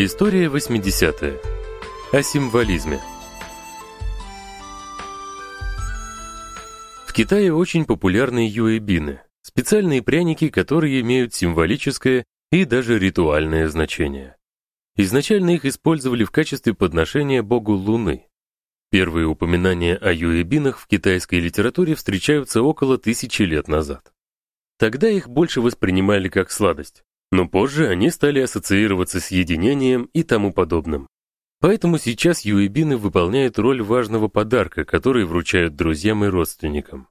История 80-е. О символизме. В Китае очень популярны юэбины, специальные пряники, которые имеют символическое и даже ритуальное значение. Изначально их использовали в качестве подношения богу Луны. Первые упоминания о юэбинах в китайской литературе встречаются около тысячи лет назад. Тогда их больше воспринимали как сладость, но позже они стали ассоциироваться с единением и тому подобным. Поэтому сейчас юэбины выполняют роль важного подарка, который вручают друзьям и родственникам.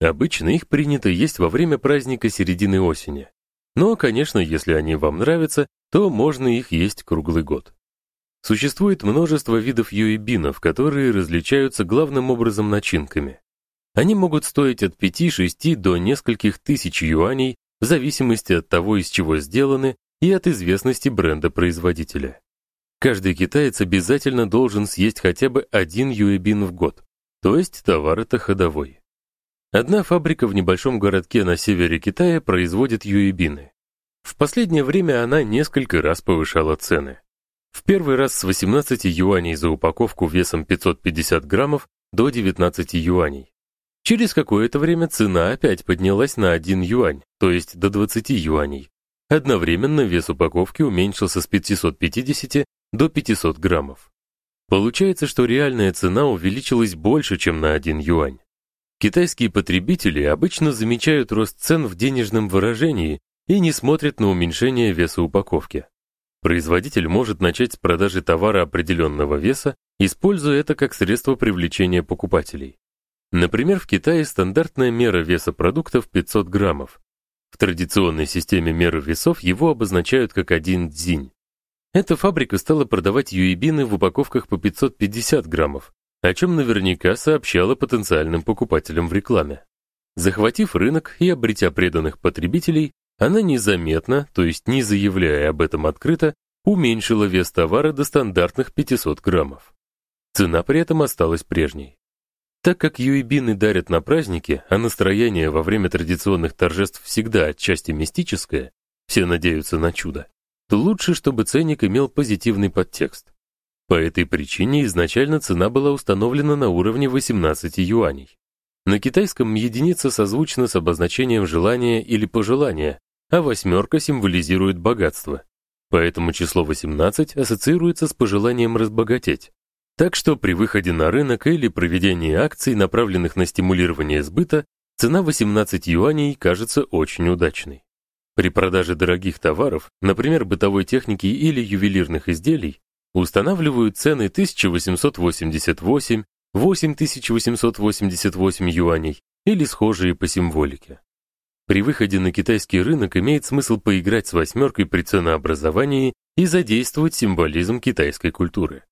Обычно их принято есть во время праздника середины осени. Но, конечно, если они вам нравятся, то можно их есть круглый год. Существует множество видов юэбинов, которые различаются главным образом начинками. Они могут стоить от 5-6 до нескольких тысяч юаней в зависимости от того, из чего сделаны, и от известности бренда-производителя. Каждый китаец обязательно должен съесть хотя бы один юэбин в год, то есть товар это ходовой. Одна фабрика в небольшом городке на севере Китая производит юэбины. В последнее время она несколько раз повышала цены. В первый раз с 18 юаней за упаковку весом 550 граммов до 19 юаней. Через какое-то время цена опять поднялась на 1 юань, то есть до 20 юаней. Одновременно вес упаковки уменьшился с 550 до 500 граммов. Получается, что реальная цена увеличилась больше, чем на 1 юань. Китайские потребители обычно замечают рост цен в денежном выражении и не смотрят на уменьшение веса упаковки. Производитель может начать с продажи товара определенного веса, используя это как средство привлечения покупателей. Например, в Китае стандартная мера веса продуктов 500 граммов. В традиционной системе меры весов его обозначают как один дзинь. Эта фабрика стала продавать юэбины в упаковках по 550 граммов, о чем наверняка сообщала потенциальным покупателям в рекламе. Захватив рынок и обретя преданных потребителей, она незаметно, то есть не заявляя об этом открыто, уменьшила вес товара до стандартных 500 граммов. Цена при этом осталась прежней. Так как юэбины дарят на праздники, а настроение во время традиционных торжеств всегда отчасти мистическое, все надеются на чудо, то лучше, чтобы ценник имел позитивный подтекст. По этой причине изначально цена была установлена на уровне 18 юаней. На китайском единица созвучна с обозначением желания или пожелания, а восьмерка символизирует богатство. Поэтому число 18 ассоциируется с пожеланием разбогатеть. Так что при выходе на рынок или проведении акций, направленных на стимулирование сбыта, цена 18 юаней кажется очень удачной. При продаже дорогих товаров, например, бытовой техники или ювелирных изделий, устанавливают цены 1888, 8888 юаней или схожие по символике. При выходе на китайский рынок имеет смысл поиграть с восьмеркой при ценообразовании и задействовать символизм китайской культуры.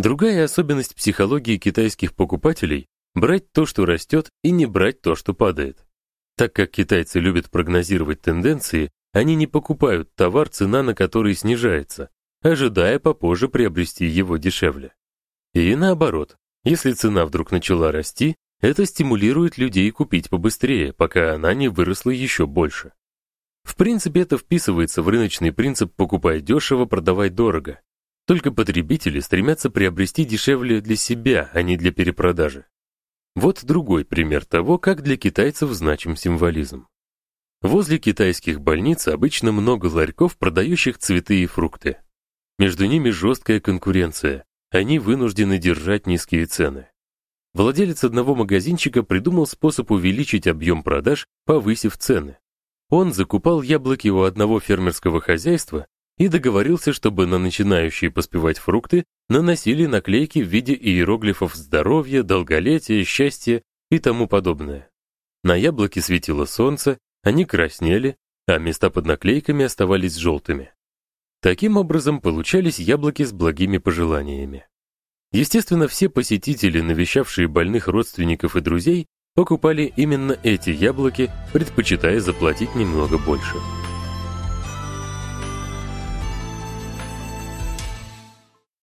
Другая особенность психологии китайских покупателей брать то, что растет, и не брать то, что падает. Так как китайцы любят прогнозировать тенденции, они не покупают товар, цена на который снижается, ожидая попозже приобрести его дешевле. И наоборот, если цена вдруг начала расти, это стимулирует людей купить побыстрее, пока она не выросла еще больше. В принципе, это вписывается в рыночный принцип покупай дешево, продавай дорого. Только потребители стремятся приобрести дешевле для себя, а не для перепродажи. Вот другой пример того, как для китайцев значим символизм. Возле китайских больниц обычно много ларьков, продающих цветы и фрукты. Между ними жесткая конкуренция. Они вынуждены держать низкие цены. Владелец одного магазинчика придумал способ увеличить объем продаж, повысив цены. Он закупал яблоки у одного фермерского хозяйства и договорился, чтобы на начинающие поспевать фрукты наносили наклейки в виде иероглифов здоровья, долголетия, счастья и тому подобное. На яблоке светило солнце, они краснели, а места под наклейками оставались желтыми. Таким образом получались яблоки с благими пожеланиями. Естественно, все посетители, навещавшие больных родственников и друзей, покупали именно эти яблоки, предпочитая заплатить немного больше.